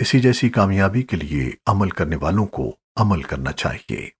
اسی جیسی کامیابی کے لیے عمل کرنے والوں کو عمل کرنا چاہیے۔